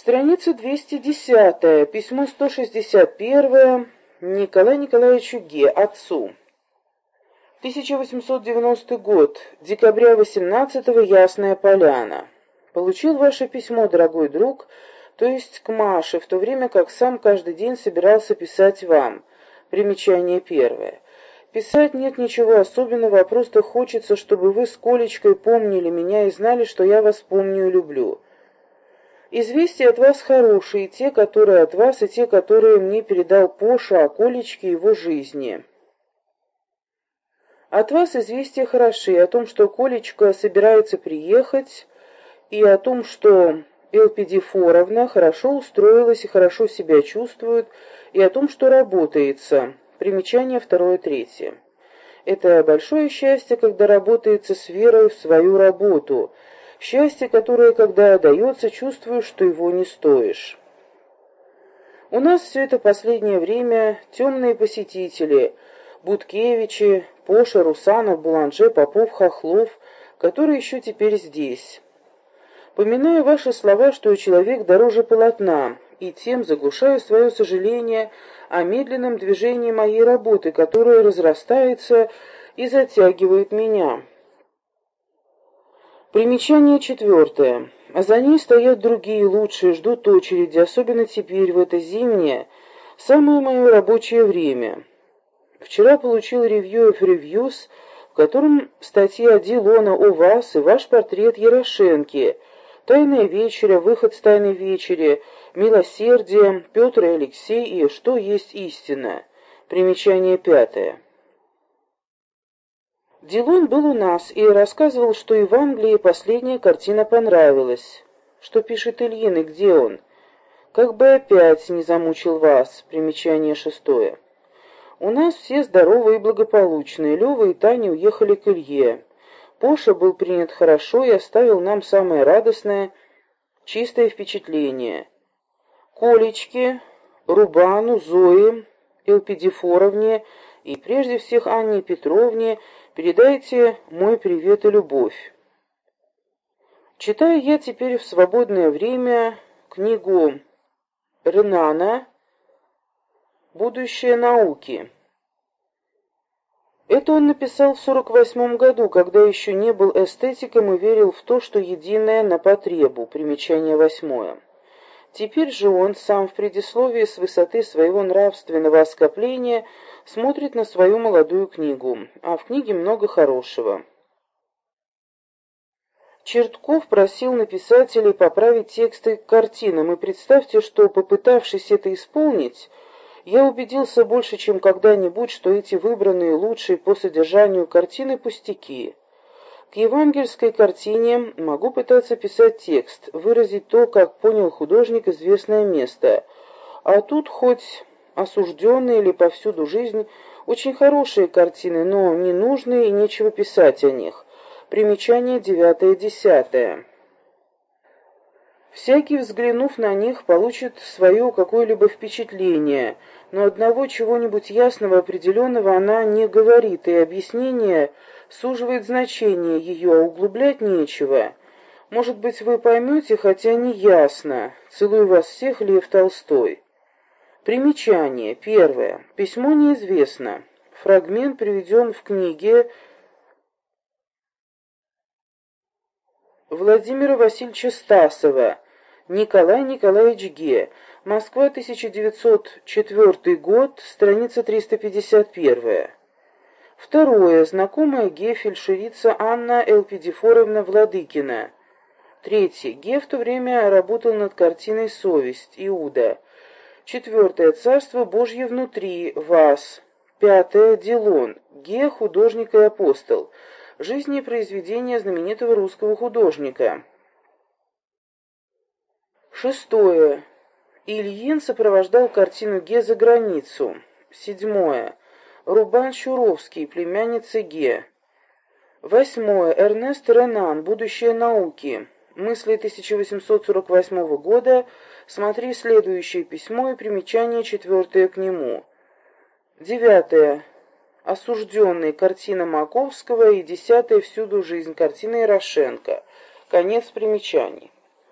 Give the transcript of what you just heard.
Страница 210, письмо 161 Николаю Николаевичу Ге, отцу. 1890 год, декабря 18-го, Ясная Поляна. Получил ваше письмо, дорогой друг, то есть к Маше, в то время как сам каждый день собирался писать вам. Примечание первое. Писать нет ничего особенного, а просто хочется, чтобы вы с Колечкой помнили меня и знали, что я вас помню и люблю. Известия от вас хорошие, те, которые от вас, и те, которые мне передал Поша о Колечке его жизни. От вас известия хороши о том, что Колечка собирается приехать, и о том, что Элпидифоровна хорошо устроилась и хорошо себя чувствует, и о том, что работается. Примечание второе-третье. Это большое счастье, когда работается с верой в свою работу. Счастье, которое, когда дается, чувствуешь, что его не стоишь. У нас все это последнее время темные посетители, Будкевичи, Поша, Русанов, Буланже, Попов, Хохлов, которые еще теперь здесь. Поминаю ваши слова, что человек дороже полотна, и тем заглушаю свое сожаление о медленном движении моей работы, которая разрастается и затягивает меня. Примечание четвертое. За ней стоят другие лучшие, ждут очереди, особенно теперь, в это зимнее, самое мое рабочее время. Вчера получил ревью of Reviews, в котором статья Дилона о вас и ваш портрет Ярошенки – Тайная вечеря, выход с тайной вечери, милосердие, Петр и Алексей и что есть истина. Примечание пятое. Дилон был у нас и рассказывал, что и в Англии последняя картина понравилась. Что пишет Ильин и где он? Как бы опять не замучил вас. Примечание шестое. У нас все здоровые и благополучные. Лёва и Таня уехали к Илье. Поша был принят хорошо и оставил нам самое радостное, чистое впечатление. Колечке, Рубану, Зое, Элпидифоровне и прежде всех Анне Петровне передайте мой привет и любовь. Читаю я теперь в свободное время книгу Ренана «Будущее науки». Это он написал в 48 году, когда еще не был эстетиком и верил в то, что единое на потребу. Примечание восьмое. Теперь же он сам в предисловии с высоты своего нравственного оскопления смотрит на свою молодую книгу, а в книге много хорошего. Чертков просил написателей поправить тексты к картинам, и представьте, что, попытавшись это исполнить, я убедился больше, чем когда-нибудь, что эти выбранные лучшие по содержанию картины пустяки. К евангельской картине могу пытаться писать текст, выразить то, как понял художник известное место. А тут хоть осужденные или повсюду жизнь, очень хорошие картины, но ненужные и нечего писать о них. Примечание девятое-десятое. Всякий, взглянув на них, получит свое какое-либо впечатление – но одного чего-нибудь ясного, определенного она не говорит, и объяснение суживает значение ее, а углублять нечего. Может быть, вы поймете, хотя не ясно. Целую вас всех, Лев Толстой. Примечание. Первое. Письмо неизвестно. Фрагмент приведен в книге Владимира Васильевича Стасова «Николай Николаевич Ге. Москва, 1904 год, страница 351. Второе. Знакомая Ге фельдшерица Анна Элпидифоровна Владыкина. Третье. Ге в то время работал над картиной «Совесть» Иуда. Четвертое. Царство Божье внутри вас. Пятое. Дилон. Ге художник и апостол. Жизни и произведения знаменитого русского художника. Шестое. Ильин сопровождал картину Ге за границу. Седьмое. Рубан Чуровский, племянница Ге. Восьмое. Эрнест Ренан, «Будущее науки». Мысли 1848 года. Смотри следующее письмо и примечание четвертое к нему. Девятое. Осужденный. Картина Маковского. И десятое. Всюду жизнь. Картина Ярошенко. Конец примечаний.